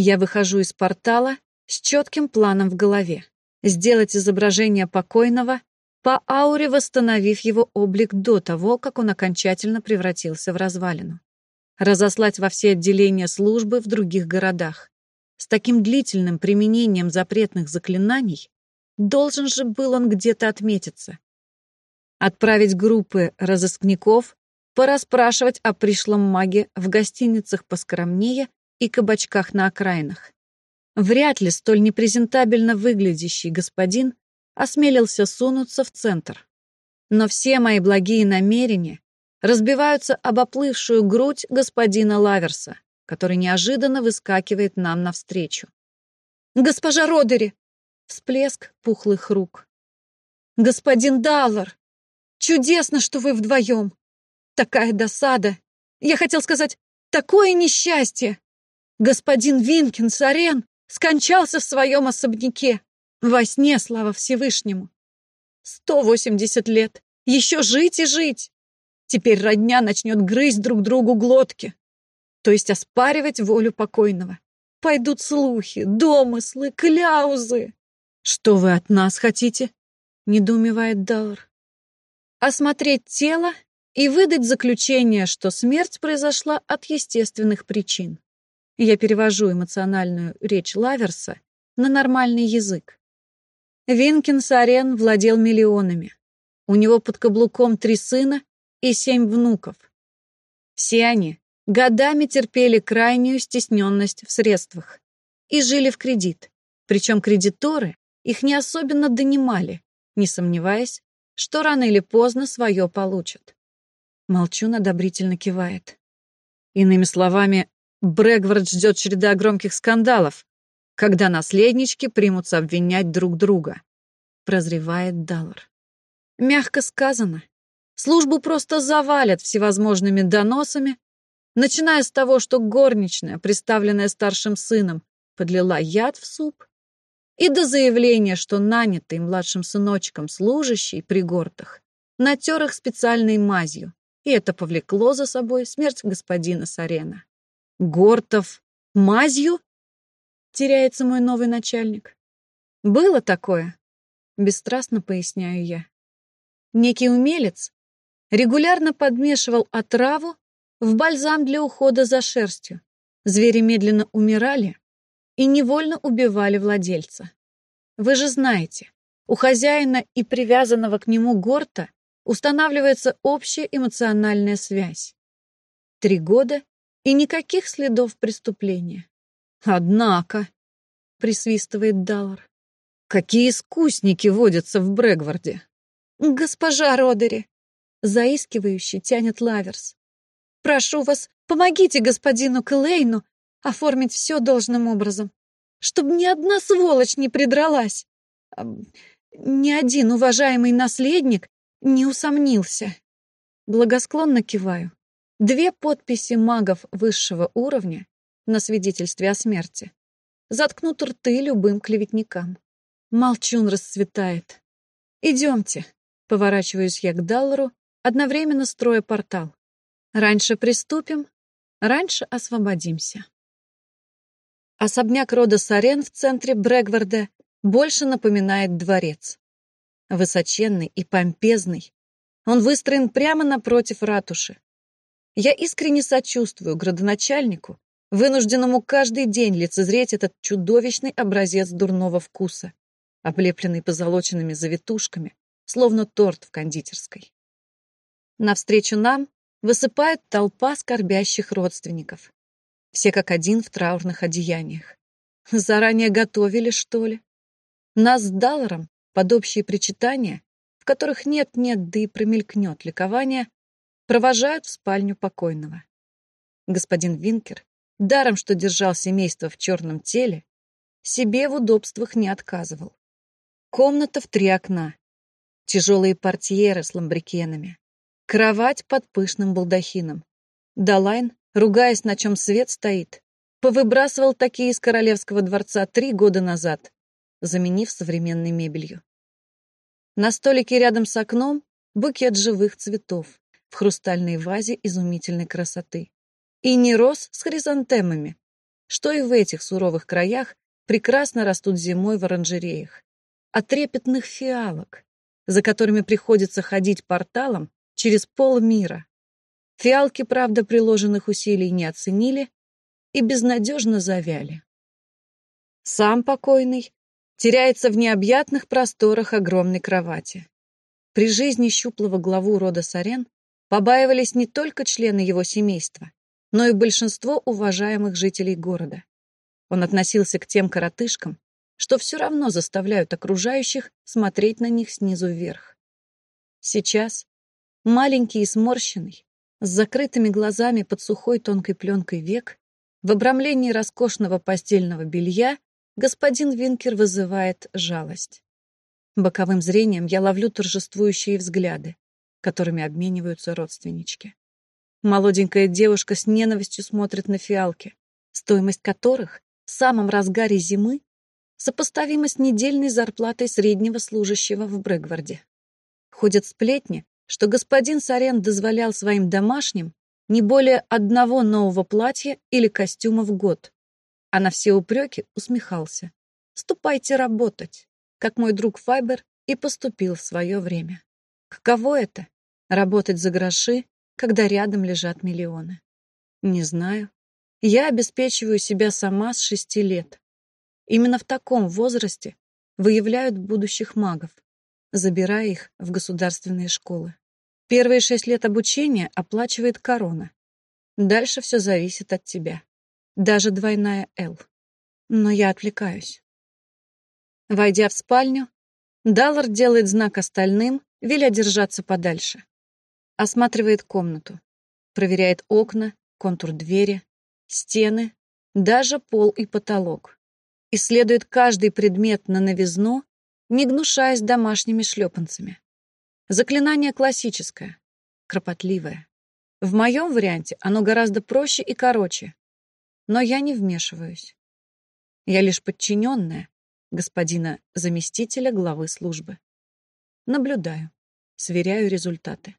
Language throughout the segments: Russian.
Я выхожу из портала с четким планом в голове. Сделать изображение покойного, по ауре восстановив его облик до того, как он окончательно превратился в развалину. Разослать во все отделения службы в других городах. С таким длительным применением запретных заклинаний должен же был он где-то отметиться. Отправить группы разыскников, порасспрашивать о пришлом маге в гостиницах поскромнее и кабачках на окраинах. Вряд ли столь непрезентабельно выглядящий господин осмелился сунуться в центр. Но все мои благие намерения разбиваются об оплывшую грудь господина Лаверса, который неожиданно выскакивает нам навстречу. «Госпожа Родери!» — всплеск пухлых рук. «Господин Даллар! Чудесно, что вы вдвоем! Такая досада! Я хотел сказать, такое несчастье! Господин Винкинс Арен скончался в своем особняке. Во сне, слава Всевышнему. Сто восемьдесят лет. Еще жить и жить. Теперь родня начнет грызть друг другу глотки. То есть оспаривать волю покойного. Пойдут слухи, домыслы, кляузы. Что вы от нас хотите? Недоумевает Даллар. Осмотреть тело и выдать заключение, что смерть произошла от естественных причин. Я перевожу эмоциональную речь Лаверса на нормальный язык. Винкин Сарен владел миллионами. У него под каблуком три сына и семь внуков. Все они годами терпели крайнюю стесненность в средствах и жили в кредит, причем кредиторы их не особенно донимали, не сомневаясь, что рано или поздно свое получат. Молчун одобрительно кивает. Иными словами, Брэгвард ждет череда громких скандалов, когда наследнички примутся обвинять друг друга. Прозревает Даллар. Мягко сказано. Службу просто завалят всевозможными доносами, начиная с того, что горничная, представленная старшим сыном, подлила яд в суп, и до заявления, что нанятый младшим сыночком служащий при гортах натер их специальной мазью, и это повлекло за собой смерть господина Сарена. Гортов мазью? Теряется мой новый начальник. Было такое, бесстрастно поясняю я. Некий умелец регулярно подмешивал отраву в бальзам для ухода за шерстью. Звери медленно умирали и невольно убивали владельца. Вы же знаете, у хозяина и привязанного к нему горта устанавливается общая эмоциональная связь. Три года и никаких следов преступления. Однако, присвистывает Даллар, какие искусники водятся в Брэгварде. Госпожа Родери, заискивающе тянет Лаверс. Прошу вас, помогите господину Клейну оформить все должным образом, чтобы ни одна сволочь не придралась. Ни один уважаемый наследник не усомнился. Благосклонно киваю. Две подписи магов высшего уровня на свидетельстве о смерти заткнут рты любым клеветникам. Молчун расцветает. «Идемте», — поворачиваюсь я к Даллару, одновременно строя портал. «Раньше приступим, раньше освободимся». Особняк рода Сарен в центре Брэгварда больше напоминает дворец. Высоченный и помпезный, он выстроен прямо напротив ратуши. Я искренне сочувствую градоначальнику, вынужденному каждый день лицезреть этот чудовищный образец дурного вкуса, облепленный позолоченными завитушками, словно торт в кондитерской. Навстречу нам высыпает толпа скорбящих родственников. Все как один в траурных одеяниях. Заранее готовили, что ли? Нас с Далларом под общие причитания, в которых нет-нет, да и промелькнет ликование, провожают в спальню покойного. Господин Винкер, даром что держал семейство в черном теле, себе в удобствах не отказывал. Комната в три окна, тяжелые портьеры с ламбрикенами, кровать под пышным балдахином. Далайн, ругаясь, на чем свет стоит, повыбрасывал такие из королевского дворца три года назад, заменив современной мебелью. На столике рядом с окном букет живых цветов в хрустальной вазе изумительной красоты. И не роз с хризантемами, что и в этих суровых краях прекрасно растут зимой в оранжереях. От трепетных фиалок, за которыми приходится ходить порталом через полмира. Фиалки, правда, приложенных усилий не оценили и безнадежно завяли. Сам покойный теряется в необъятных просторах огромной кровати. При жизни щуплого главу рода Сарен побаивались не только члены его семейства, но и большинство уважаемых жителей города. Он относился к тем коротышкам, что все равно заставляют окружающих смотреть на них снизу вверх. Сейчас, маленький и сморщенный, с закрытыми глазами под сухой тонкой пленкой век, в обрамлении роскошного постельного белья господин Винкер вызывает жалость. Боковым зрением я ловлю торжествующие взгляды, которыми обмениваются родственнички. Молоденькая девушка с ненавистью смотрит на фиалки, стоимость которых в самом разгаре зимы сопоставима с недельной зарплатой среднего служащего в Брэгварде. Ходят сплетни, что господин Сарен дозволял своим домашним не более одного нового платья или костюма в год, а на все упреки усмехался. «Ступайте работать», как мой друг Файбер и поступил в свое время. Каково это — работать за гроши, когда рядом лежат миллионы? Не знаю. Я обеспечиваю себя сама с шести лет. Именно в таком возрасте выявляют будущих магов, забирая их в государственные школы. Первые шесть лет обучения оплачивает корона. Дальше все зависит от тебя даже двойная «Л». Но я отвлекаюсь. Войдя в спальню, Даллар делает знак остальным, веля держаться подальше. Осматривает комнату, проверяет окна, контур двери, стены, даже пол и потолок. Исследует каждый предмет на новизну, не гнушаясь домашними шлепанцами. Заклинание классическое, кропотливое. В моем варианте оно гораздо проще и короче, но я не вмешиваюсь. Я лишь подчиненная господина заместителя главы службы. Наблюдаю, сверяю результаты.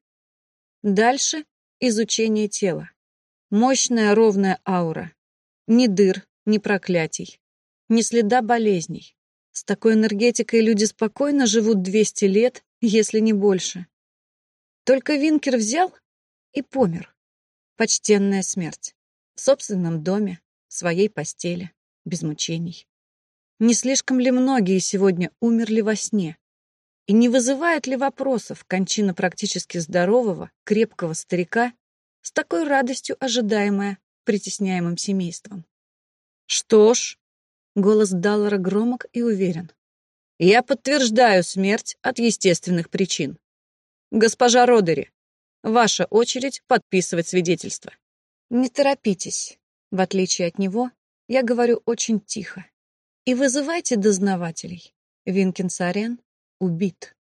Дальше изучение тела. Мощная ровная аура. Ни дыр, ни проклятий, ни следа болезней. С такой энергетикой люди спокойно живут 200 лет, если не больше. Только Винкер взял и помер. Почтенная смерть в собственном доме, в своей постели, без мучений. Не слишком ли многие сегодня умерли во сне? И не вызывает ли вопросов кончина практически здорового, крепкого старика с такой радостью ожидаемая притесняемым семейством? Что ж, голос Даллара громок и уверен. Я подтверждаю смерть от естественных причин. Госпожа Родери, ваша очередь подписывать свидетельство. Не торопитесь. В отличие от него, я говорю очень тихо. И вызывайте дознавателей. Винкинс Арен убит.